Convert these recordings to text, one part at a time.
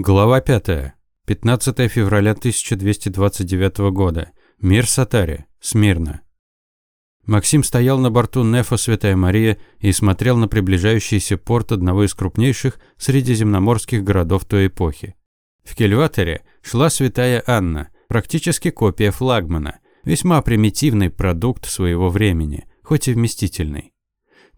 Глава 5. 15 февраля 1229 года. Мир Сатари. Смирно. Максим стоял на борту Нефа Святая Мария и смотрел на приближающийся порт одного из крупнейших средиземноморских городов той эпохи. В Кельваторе шла Святая Анна, практически копия флагмана, весьма примитивный продукт своего времени, хоть и вместительный.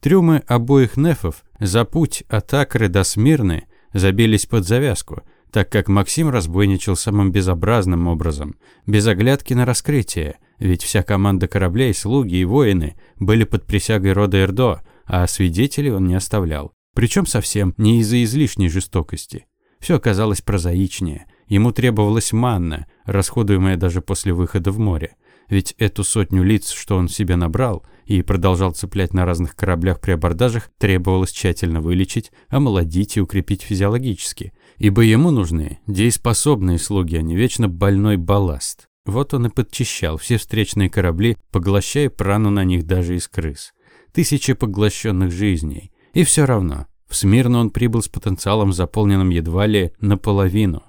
Трюмы обоих Нефов за путь от Акры до Смирны забились под завязку, так как Максим разбойничал самым безобразным образом, без оглядки на раскрытие, ведь вся команда кораблей, слуги и воины были под присягой рода Эрдо, а свидетелей он не оставлял. Причем совсем не из-за излишней жестокости. Все оказалось прозаичнее. Ему требовалась манна, расходуемая даже после выхода в море. Ведь эту сотню лиц, что он себе набрал и продолжал цеплять на разных кораблях при абордажах, требовалось тщательно вылечить, омолодить и укрепить физиологически. Ибо ему нужны дееспособные слуги, а не вечно больной балласт. Вот он и подчищал все встречные корабли, поглощая прану на них даже из крыс. Тысячи поглощенных жизней. И все равно, в Смирно он прибыл с потенциалом, заполненным едва ли наполовину.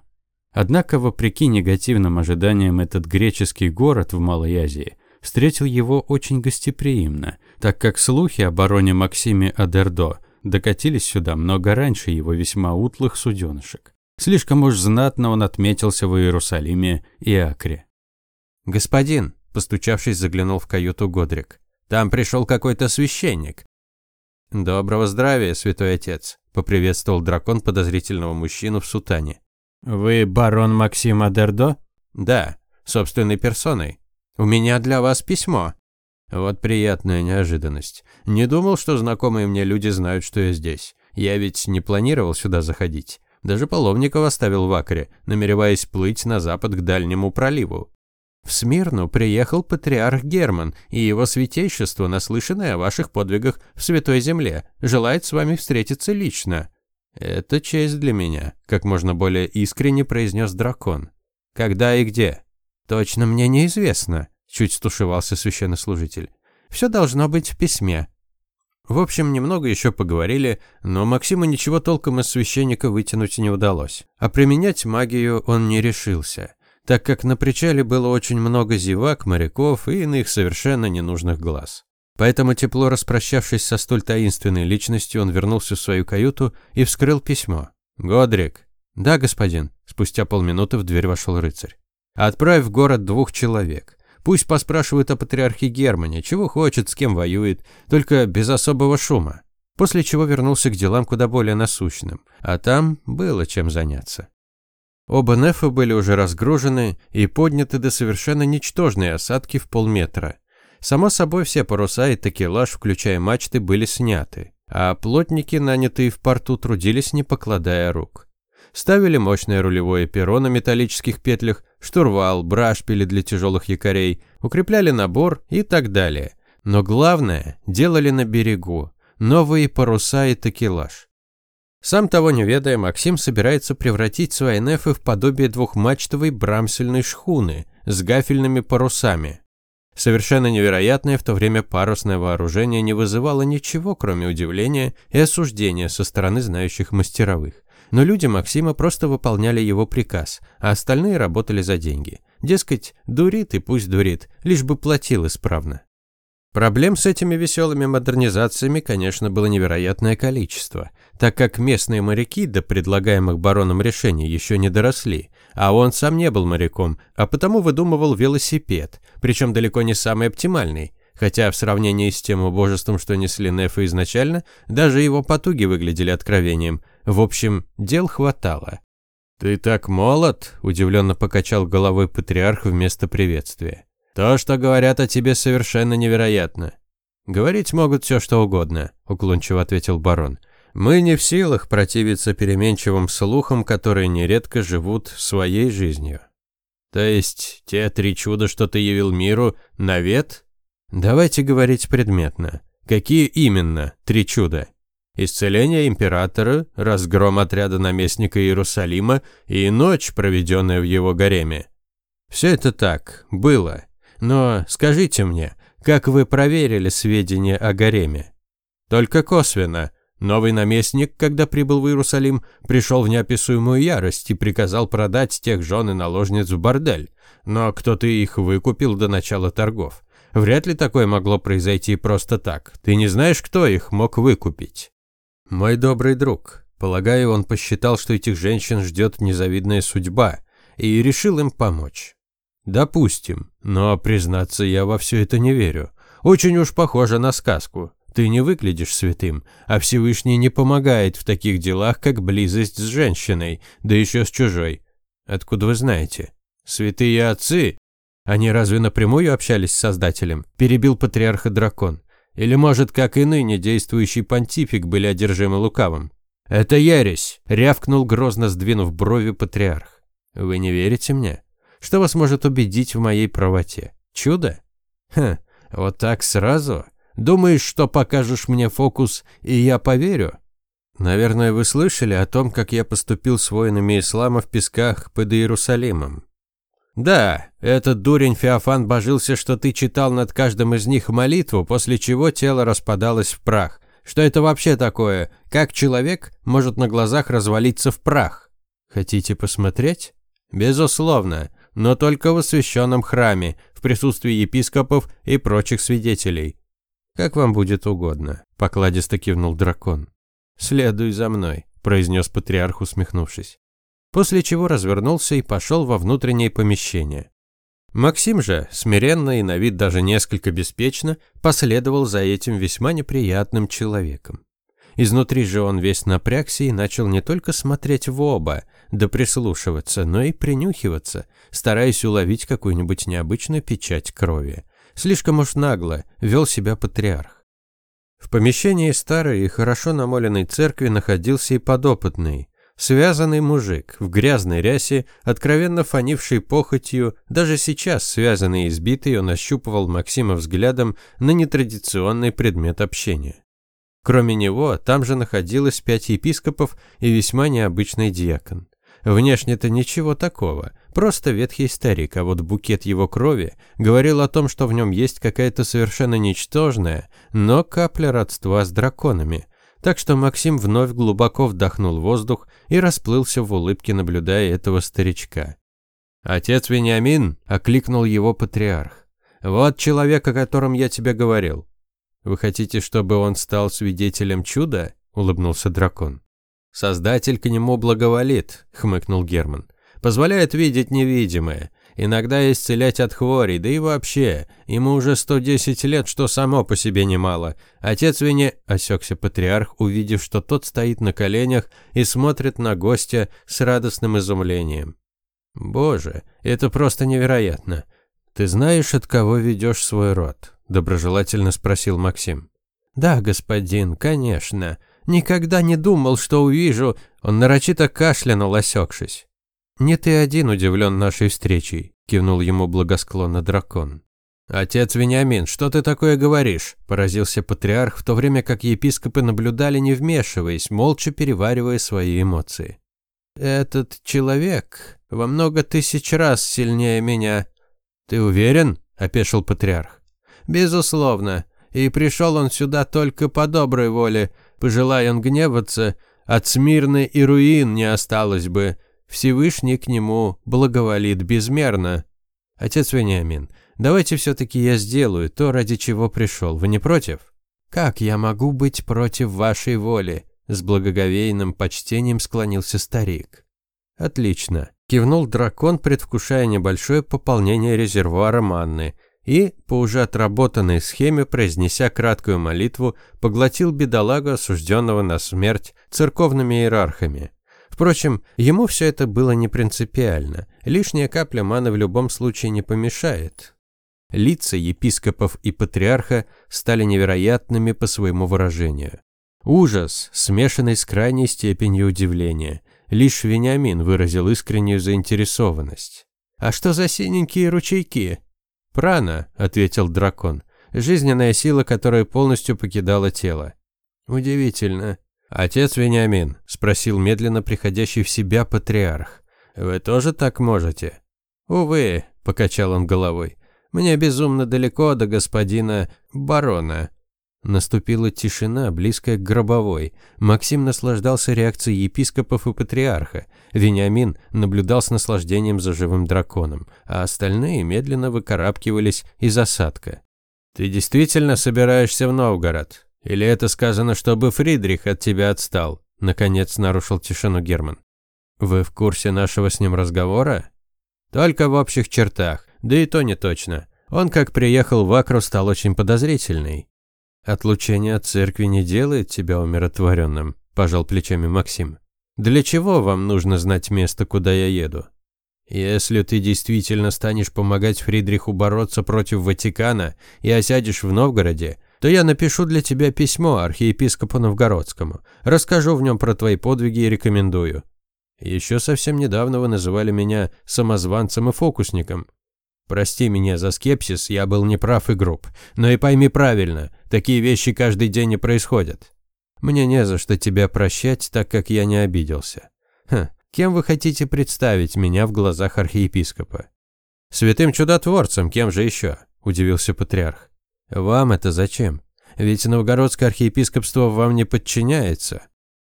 Однако, вопреки негативным ожиданиям, этот греческий город в Малой Азии встретил его очень гостеприимно, так как слухи о бароне Максиме Адердо докатились сюда много раньше его весьма утлых суденышек. Слишком уж знатно он отметился в Иерусалиме и Акре. «Господин», – постучавшись, заглянул в каюту Годрик, – «там пришел какой-то священник». «Доброго здравия, святой отец», – поприветствовал дракон подозрительного мужчину в сутане. «Вы барон Максим Адердо?» «Да, собственной персоной. У меня для вас письмо». Вот приятная неожиданность. Не думал, что знакомые мне люди знают, что я здесь. Я ведь не планировал сюда заходить. Даже паломников оставил в Акре, намереваясь плыть на запад к дальнему проливу. В Смирну приехал патриарх Герман, и его святейшество, наслышанное о ваших подвигах в Святой Земле, желает с вами встретиться лично. «Это честь для меня», – как можно более искренне произнес дракон. «Когда и где?» «Точно мне неизвестно», – чуть стушевался священнослужитель. «Все должно быть в письме». В общем, немного еще поговорили, но Максиму ничего толком из священника вытянуть не удалось. А применять магию он не решился, так как на причале было очень много зевак, моряков и иных совершенно ненужных глаз. Поэтому, тепло распрощавшись со столь таинственной личностью, он вернулся в свою каюту и вскрыл письмо. «Годрик». «Да, господин». Спустя полминуты в дверь вошел рыцарь. «Отправь в город двух человек. Пусть поспрашивают о патриархе Германе, чего хочет, с кем воюет, только без особого шума». После чего вернулся к делам куда более насущным, а там было чем заняться. Оба нефа были уже разгружены и подняты до совершенно ничтожной осадки в полметра. Само собой, все паруса и такелаж, включая мачты, были сняты, а плотники, нанятые в порту, трудились, не покладая рук. Ставили мощное рулевое перо на металлических петлях, штурвал, брашпили для тяжелых якорей, укрепляли набор и так далее. Но главное, делали на берегу новые паруса и такелаж. Сам того не ведая, Максим собирается превратить свои нефы в подобие двухмачтовой брамсельной шхуны с гафельными парусами. Совершенно невероятное в то время парусное вооружение не вызывало ничего, кроме удивления и осуждения со стороны знающих мастеровых. Но люди Максима просто выполняли его приказ, а остальные работали за деньги. Дескать, дурит и пусть дурит, лишь бы платил исправно. Проблем с этими веселыми модернизациями, конечно, было невероятное количество, так как местные моряки до предлагаемых бароном решений еще не доросли, а он сам не был моряком, а потому выдумывал велосипед, причем далеко не самый оптимальный, хотя в сравнении с тем убожеством, что несли Нефы изначально, даже его потуги выглядели откровением. В общем, дел хватало. «Ты так молод!» – удивленно покачал головой патриарх вместо приветствия. То, что говорят о тебе, совершенно невероятно. Говорить могут все, что угодно, уклончиво ответил барон. Мы не в силах противиться переменчивым слухам, которые нередко живут своей жизнью. То есть, те три чуда, что ты явил миру, навет? Давайте говорить предметно. Какие именно три чуда? Исцеление императора, разгром отряда наместника Иерусалима и ночь, проведенная в его гареме. Все это так, было. Но скажите мне, как вы проверили сведения о гареме? Только косвенно. Новый наместник, когда прибыл в Иерусалим, пришел в неописуемую ярость и приказал продать тех жен и наложниц в бордель. Но кто-то их выкупил до начала торгов. Вряд ли такое могло произойти просто так. Ты не знаешь, кто их мог выкупить? Мой добрый друг. Полагаю, он посчитал, что этих женщин ждет незавидная судьба, и решил им помочь. Допустим, но, признаться, я во все это не верю. Очень уж похоже на сказку. Ты не выглядишь святым, а Всевышний не помогает в таких делах, как близость с женщиной, да еще с чужой. Откуда вы знаете? Святые отцы? Они разве напрямую общались с Создателем? Перебил патриарха дракон. Или, может, как и ныне действующий понтифик были одержимы лукавым? Это ересь, рявкнул грозно сдвинув брови патриарх. Вы не верите мне? Что вас может убедить в моей правоте? Чудо? Хм, вот так сразу? Думаешь, что покажешь мне фокус, и я поверю? Наверное, вы слышали о том, как я поступил с воинами ислама в песках под Иерусалимом. Да, этот дурень Феофан божился, что ты читал над каждым из них молитву, после чего тело распадалось в прах. Что это вообще такое? Как человек может на глазах развалиться в прах? Хотите посмотреть? Безусловно, но только в освященном храме, в присутствии епископов и прочих свидетелей. «Как вам будет угодно», – покладисто кивнул дракон. «Следуй за мной», – произнес патриарх, усмехнувшись. После чего развернулся и пошел во внутреннее помещение. Максим же, смиренно и на вид даже несколько беспечно, последовал за этим весьма неприятным человеком. Изнутри же он весь напрягся и начал не только смотреть в оба, да прислушиваться, но и принюхиваться, стараясь уловить какую-нибудь необычную печать крови. Слишком уж нагло вел себя патриарх. В помещении старой и хорошо намоленной церкви находился и подопытный, связанный мужик в грязной рясе, откровенно фонивший похотью, даже сейчас связанный и избитый, он ощупывал Максима взглядом на нетрадиционный предмет общения. Кроме него, там же находилось пять епископов и весьма необычный диакон. Внешне-то ничего такого, просто ветхий старик, а вот букет его крови говорил о том, что в нем есть какая-то совершенно ничтожная, но капля родства с драконами. Так что Максим вновь глубоко вдохнул воздух и расплылся в улыбке, наблюдая этого старичка. «Отец Вениамин!» – окликнул его патриарх. «Вот человек, о котором я тебе говорил». «Вы хотите, чтобы он стал свидетелем чуда?» – улыбнулся дракон. «Создатель к нему благоволит», — хмыкнул Герман. «Позволяет видеть невидимое, иногда исцелять от хворей, да и вообще, ему уже 110 лет, что само по себе немало. Отец Вене...» — осекся патриарх, увидев, что тот стоит на коленях и смотрит на гостя с радостным изумлением. «Боже, это просто невероятно. Ты знаешь, от кого ведешь свой род?» — доброжелательно спросил Максим. «Да, господин, конечно», Никогда не думал, что увижу...» Он нарочито кашлянул, осекшись. «Не ты один удивлен нашей встречей», — кивнул ему благосклонно дракон. «Отец Вениамин, что ты такое говоришь?» – поразился патриарх, в то время как епископы наблюдали, не вмешиваясь, молча переваривая свои эмоции. «Этот человек во много тысяч раз сильнее меня». «Ты уверен?» – опешил патриарх. «Безусловно. И пришел он сюда только по доброй воле. Пожелай он гневаться, от Смирны и руин не осталось бы. Всевышний к нему благоволит безмерно. Отец Вениамин, давайте все-таки я сделаю то, ради чего пришел. Вы не против? Как я могу быть против вашей воли? С благоговейным почтением склонился старик. Отлично. Кивнул дракон, предвкушая небольшое пополнение резервуара манны – и, по уже отработанной схеме, произнеся краткую молитву, поглотил бедолагу, осужденного на смерть церковными иерархами. Впрочем, ему все это было не принципиально, лишняя капля маны в любом случае не помешает. Лица епископов и патриарха стали невероятными по своему выражению. Ужас, смешанный с крайней степенью удивления. Лишь Вениамин выразил искреннюю заинтересованность. «А что за синенькие ручейки?» «Прана», — ответил дракон. «Жизненная сила, которая полностью покидала тело». «Удивительно». «Отец Вениамин», — спросил медленно приходящий в себя патриарх. «Вы тоже так можете?» «Увы», — покачал он головой. «Мне безумно далеко до господина барона». Наступила тишина, близкая к гробовой. Максим наслаждался реакцией епископов и патриарха. Вениамин наблюдал с наслаждением за живым драконом, а остальные медленно выкарабкивались из осадка. «Ты действительно собираешься в Новгород? Или это сказано, чтобы Фридрих от тебя отстал?» Наконец нарушил тишину Герман. «Вы в курсе нашего с ним разговора?» «Только в общих чертах, да и то не точно. Он, как приехал в Акру, стал очень подозрительный. «Отлучение от церкви не делает тебя умиротворенным», – пожал плечами Максим. «Для чего вам нужно знать место, куда я еду? Если ты действительно станешь помогать Фридриху бороться против Ватикана и осядешь в Новгороде, то я напишу для тебя письмо архиепископу Новгородскому, расскажу в нем про твои подвиги и рекомендую. Еще совсем недавно вы называли меня самозванцем и фокусником. Прости меня за скепсис, я был неправ и груб. Но и пойми правильно, такие вещи каждый день не происходят. Мне не за что тебя прощать, так как я не обиделся. Хм, кем вы хотите представить меня в глазах архиепископа? Святым чудотворцем, кем же еще? Удивился патриарх. Вам это зачем? Ведь новгородское архиепископство вам не подчиняется.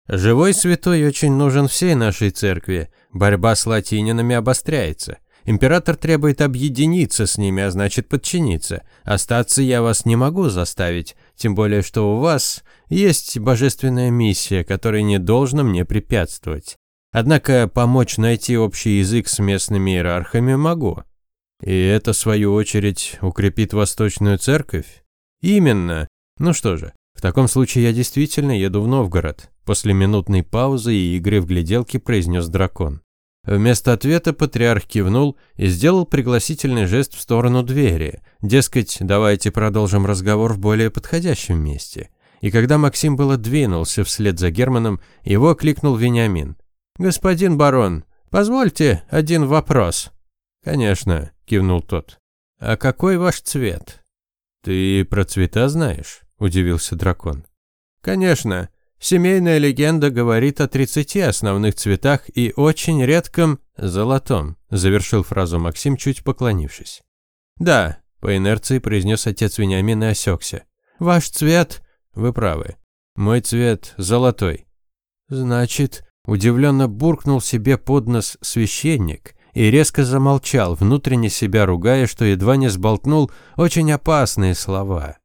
Живой святой очень нужен всей нашей церкви. Борьба с латининами обостряется. Император требует объединиться с ними, а значит подчиниться. Остаться я вас не могу заставить, тем более что у вас есть божественная миссия, которая не должна мне препятствовать. Однако помочь найти общий язык с местными иерархами могу. И это, в свою очередь, укрепит Восточную Церковь? Именно. Ну что же, в таком случае я действительно еду в Новгород. После минутной паузы и игры в гляделки произнес дракон. Вместо ответа патриарх кивнул и сделал пригласительный жест в сторону двери. Дескать, давайте продолжим разговор в более подходящем месте. И когда Максим было двинулся вслед за Германом, его окликнул Вениамин. «Господин барон, позвольте один вопрос». «Конечно», – кивнул тот. «А какой ваш цвет?» «Ты про цвета знаешь?» – удивился дракон. «Конечно. Семейная легенда говорит о 30 основных цветах и очень редком золотом, завершил фразу Максим, чуть поклонившись. Да, по инерции произнес отец Вениамин и осекся. Ваш цвет? Вы правы. Мой цвет золотой. Значит, удивленно буркнул себе под нос священник и резко замолчал, внутренне себя ругая, что едва не сболтнул очень опасные слова.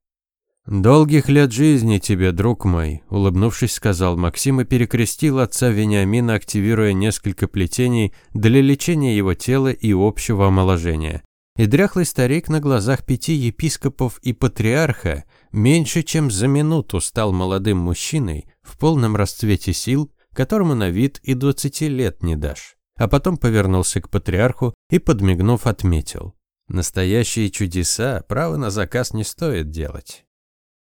«Долгих лет жизни тебе, друг мой», – улыбнувшись, сказал Максим и перекрестил отца Вениамина, активируя несколько плетений для лечения его тела и общего омоложения. И дряхлый старик на глазах пяти епископов и патриарха меньше чем за минуту стал молодым мужчиной в полном расцвете сил, которому на вид и двадцати лет не дашь. А потом повернулся к патриарху и, подмигнув, отметил. Настоящие чудеса право на заказ не стоит делать.